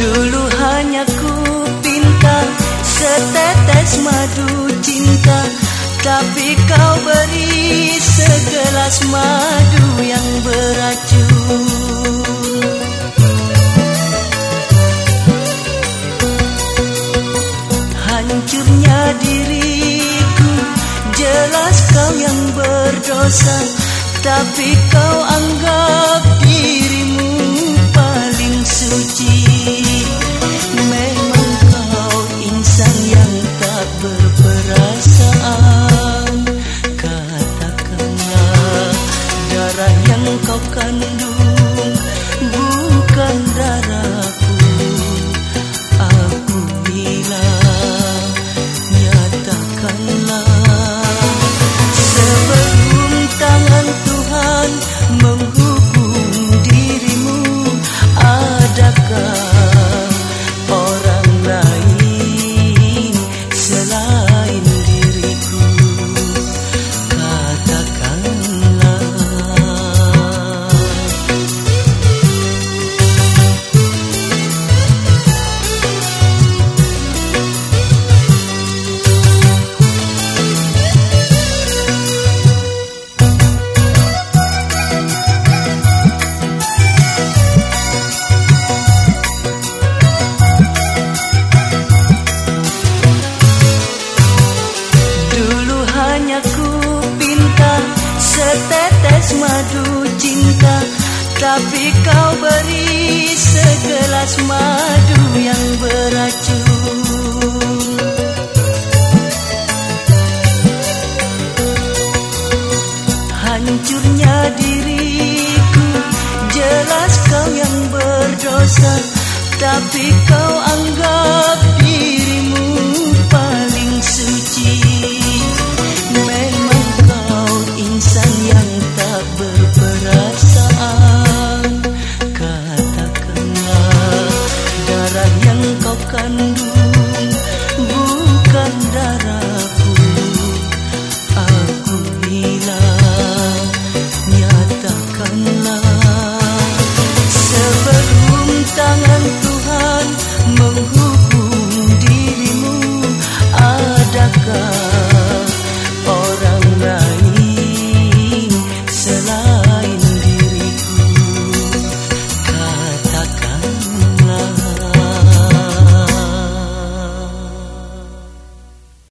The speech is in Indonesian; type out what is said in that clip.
Dulu hanya ku pinta Setetes madu cinta. Tapi kau beri segelas madu yang beracun. Hancurnya diriku Jelas kau yang berdosa. Tapi kau anggap Tapi kau beri segelas madu yang beracun. Hancurnya diriku Jelas kau yang berdosa. Tapi kau anggap dirimu paling suci. Memang kau insan yang tak ber kau kandung